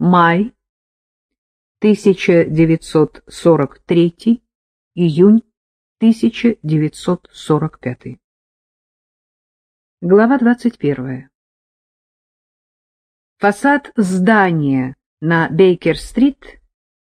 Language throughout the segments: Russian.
Май 1943, июнь 1945. Глава 21. Фасад здания на Бейкер-стрит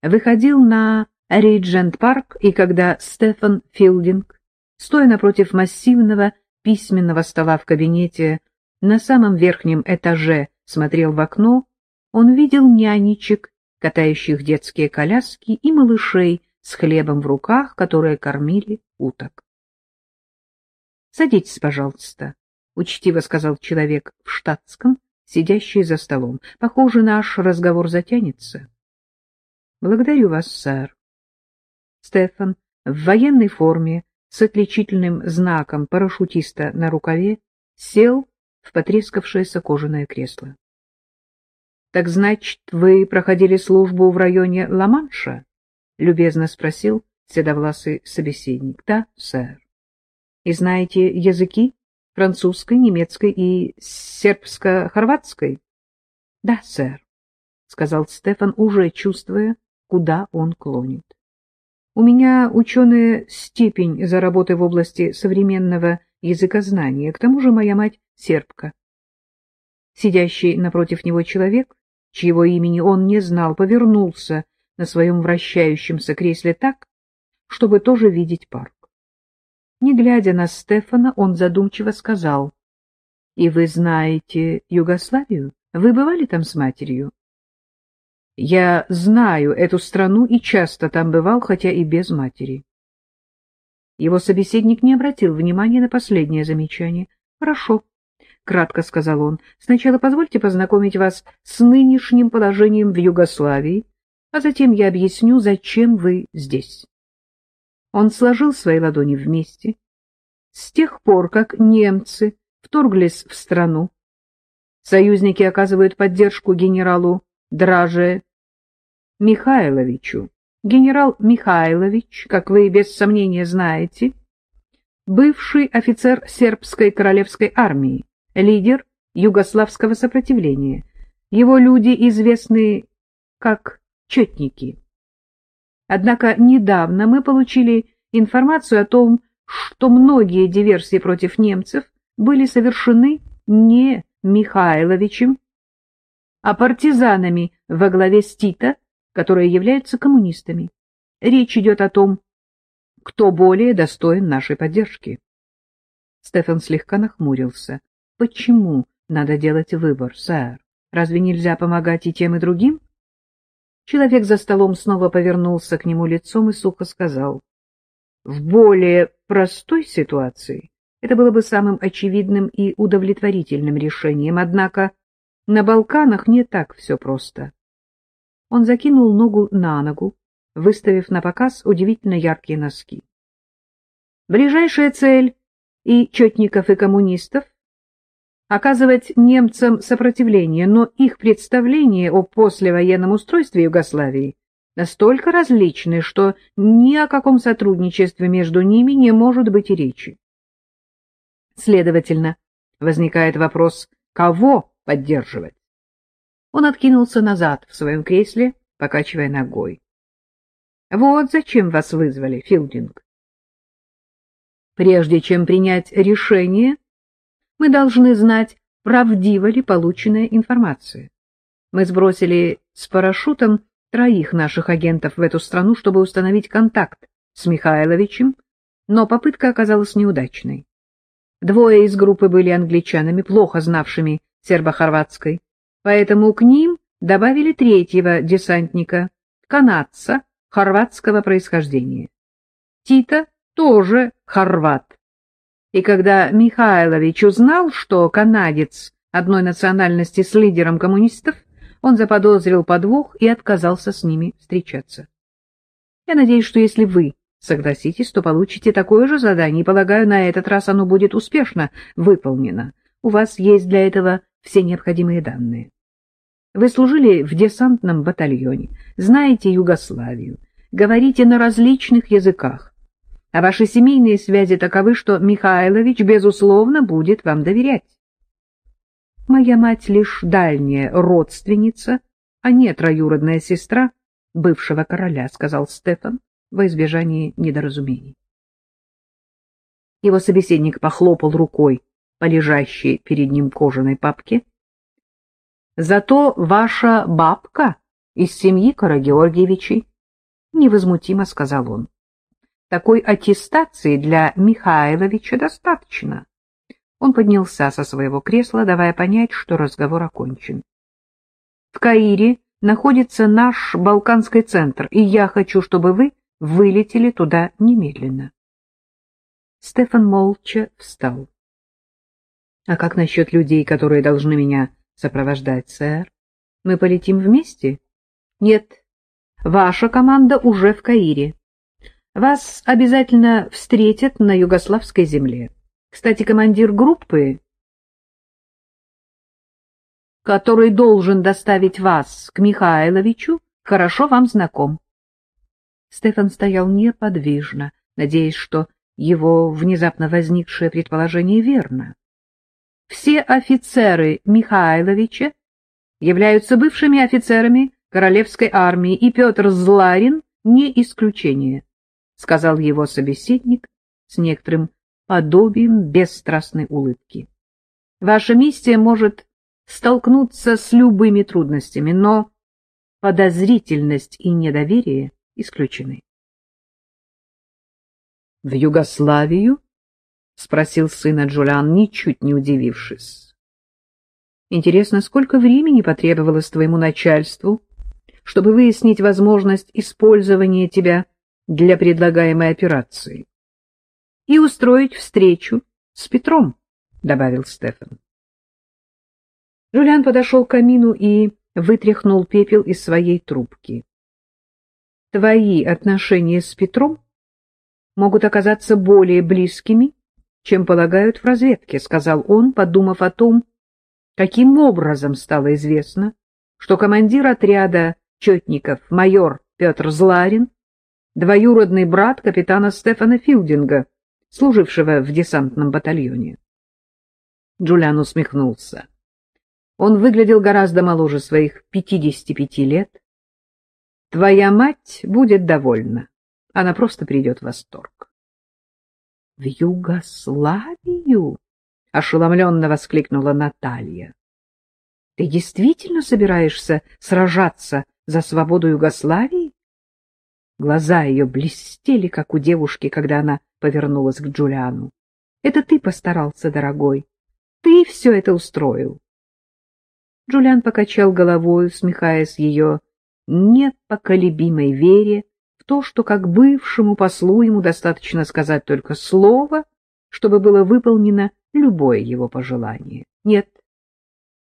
выходил на Риджент-парк, и когда Стефан Филдинг, стоя напротив массивного письменного стола в кабинете на самом верхнем этаже, смотрел в окно, он видел нянечек, катающих детские коляски, и малышей с хлебом в руках, которые кормили уток. — Садитесь, пожалуйста, — учтиво сказал человек в штатском, сидящий за столом. — Похоже, наш разговор затянется. — Благодарю вас, сэр. Стефан в военной форме с отличительным знаком парашютиста на рукаве сел в потрескавшееся кожаное кресло. — Так значит, вы проходили службу в районе Ла-Манша? — любезно спросил седовласый собеседник. — Да, сэр. — И знаете языки? Французской, немецкой и сербско-хорватской? — Да, сэр, — сказал Стефан, уже чувствуя, куда он клонит. — У меня ученая степень за работой в области современного языкознания, к тому же моя мать сербка. Сидящий напротив него человек, чьего имени он не знал, повернулся на своем вращающемся кресле так, чтобы тоже видеть парк. Не глядя на Стефана, он задумчиво сказал, — И вы знаете Югославию? Вы бывали там с матерью? — Я знаю эту страну и часто там бывал, хотя и без матери. Его собеседник не обратил внимания на последнее замечание. — Хорошо, — кратко сказал он. — Сначала позвольте познакомить вас с нынешним положением в Югославии, а затем я объясню, зачем вы здесь. Он сложил свои ладони вместе. С тех пор, как немцы вторглись в страну, союзники оказывают поддержку генералу Драже Михайловичу. Генерал Михайлович, как вы без сомнения знаете, бывший офицер сербской королевской армии, лидер югославского сопротивления. Его люди известны как четники. Однако недавно мы получили информацию о том, что многие диверсии против немцев были совершены не Михайловичем, а партизанами во главе с Тита, которые являются коммунистами. Речь идет о том, кто более достоин нашей поддержки. Стефан слегка нахмурился. Почему надо делать выбор, сэр? Разве нельзя помогать и тем, и другим? Человек за столом снова повернулся к нему лицом и сухо сказал. В более простой ситуации это было бы самым очевидным и удовлетворительным решением, однако на Балканах не так все просто. Он закинул ногу на ногу, выставив на показ удивительно яркие носки. Ближайшая цель и четников, и коммунистов оказывать немцам сопротивление, но их представления о послевоенном устройстве Югославии настолько различны, что ни о каком сотрудничестве между ними не может быть и речи. Следовательно, возникает вопрос, кого поддерживать? Он откинулся назад в своем кресле, покачивая ногой. Вот зачем вас вызвали, Филдинг. Прежде чем принять решение, мы должны знать, правдива ли полученная информация. Мы сбросили с парашютом троих наших агентов в эту страну, чтобы установить контакт с Михайловичем, но попытка оказалась неудачной. Двое из группы были англичанами, плохо знавшими сербо-хорватской, поэтому к ним добавили третьего десантника, канадца хорватского происхождения. Тита тоже хорват, и когда Михайлович узнал, что канадец одной национальности с лидером коммунистов, он заподозрил подвох и отказался с ними встречаться. Я надеюсь, что если вы согласитесь, то получите такое же задание, и, полагаю, на этот раз оно будет успешно выполнено. У вас есть для этого все необходимые данные. Вы служили в десантном батальоне, знаете Югославию, говорите на различных языках, а ваши семейные связи таковы, что Михайлович, безусловно, будет вам доверять. Моя мать лишь дальняя родственница а не троюродная сестра бывшего короля, — сказал Стефан во избежание недоразумений. Его собеседник похлопал рукой по лежащей перед ним кожаной папке. — Зато ваша бабка из семьи Карагеоргиевичей, — невозмутимо сказал он. — Такой аттестации для Михайловича достаточно. Он поднялся со своего кресла, давая понять, что разговор окончен. — В Каире находится наш Балканский центр, и я хочу, чтобы вы вылетели туда немедленно. Стефан молча встал. — А как насчет людей, которые должны меня сопровождать, сэр? Мы полетим вместе? — Нет. Ваша команда уже в Каире. Вас обязательно встретят на югославской земле. Кстати, командир группы, который должен доставить вас к Михайловичу, хорошо вам знаком. Стефан стоял неподвижно, надеясь, что его внезапно возникшее предположение верно. Все офицеры Михайловича являются бывшими офицерами королевской армии, и Петр Зларин не исключение, — сказал его собеседник с некоторым подобием бесстрастной улыбки. Ваша миссия может столкнуться с любыми трудностями, но подозрительность и недоверие исключены. — В Югославию? — спросил сына Джулиан, ничуть не удивившись. — Интересно, сколько времени потребовалось твоему начальству, чтобы выяснить возможность использования тебя для предлагаемой операции? — И устроить встречу с Петром, — добавил Стефан. Джулиан подошел к камину и вытряхнул пепел из своей трубки. — Твои отношения с Петром могут оказаться более близкими, чем полагают в разведке, — сказал он, подумав о том, каким образом стало известно, что командир отряда четников майор Петр Зларин, двоюродный брат капитана Стефана Филдинга, служившего в десантном батальоне. Джулиан усмехнулся. Он выглядел гораздо моложе своих 55 лет. Твоя мать будет довольна. Она просто придет в восторг. — В Югославию? — ошеломленно воскликнула Наталья. — Ты действительно собираешься сражаться за свободу Югославии? Глаза ее блестели, как у девушки, когда она повернулась к Джулиану. — Это ты постарался, дорогой. Ты все это устроил. Джулиан покачал головой, усмехаясь ее непоколебимой вере в то, что как бывшему послу ему достаточно сказать только слово, чтобы было выполнено любое его пожелание. Нет,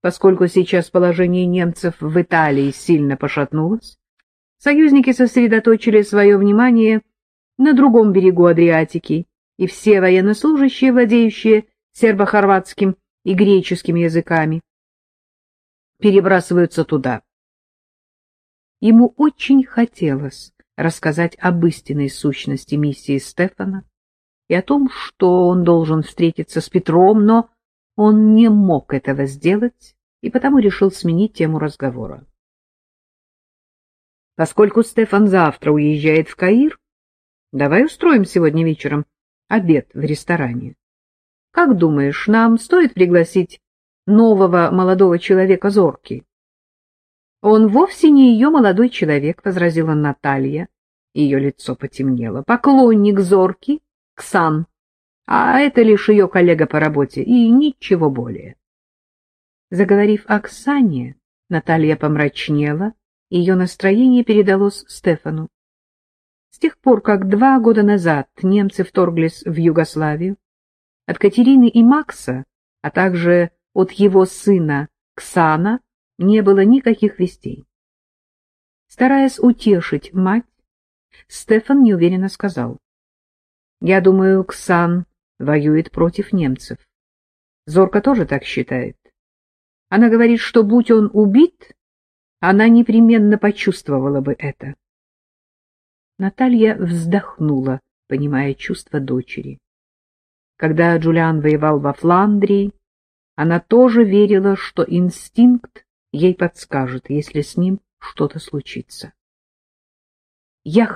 поскольку сейчас положение немцев в Италии сильно пошатнулось, союзники сосредоточили свое внимание на другом берегу Адриатики, и все военнослужащие, владеющие сербо-хорватским и греческим языками, перебрасываются туда. Ему очень хотелось рассказать об истинной сущности миссии Стефана и о том, что он должен встретиться с Петром, но он не мог этого сделать и потому решил сменить тему разговора. Поскольку Стефан завтра уезжает в Каир, давай устроим сегодня вечером обед в ресторане. Как думаешь, нам стоит пригласить нового молодого человека Зорки. — Он вовсе не ее молодой человек, — возразила Наталья. Ее лицо потемнело. — Поклонник Зорки, Ксан, а это лишь ее коллега по работе, и ничего более. Заговорив о Ксане, Наталья помрачнела, ее настроение передалось Стефану. С тех пор, как два года назад немцы вторглись в Югославию, от Катерины и Макса, а также от его сына Ксана не было никаких вестей. Стараясь утешить мать, Стефан неуверенно сказал. — Я думаю, Ксан воюет против немцев. Зорка тоже так считает. Она говорит, что будь он убит, она непременно почувствовала бы это. Наталья вздохнула, понимая чувства дочери. Когда Джулиан воевал во Фландрии, она тоже верила, что инстинкт ей подскажет, если с ним что-то случится. Я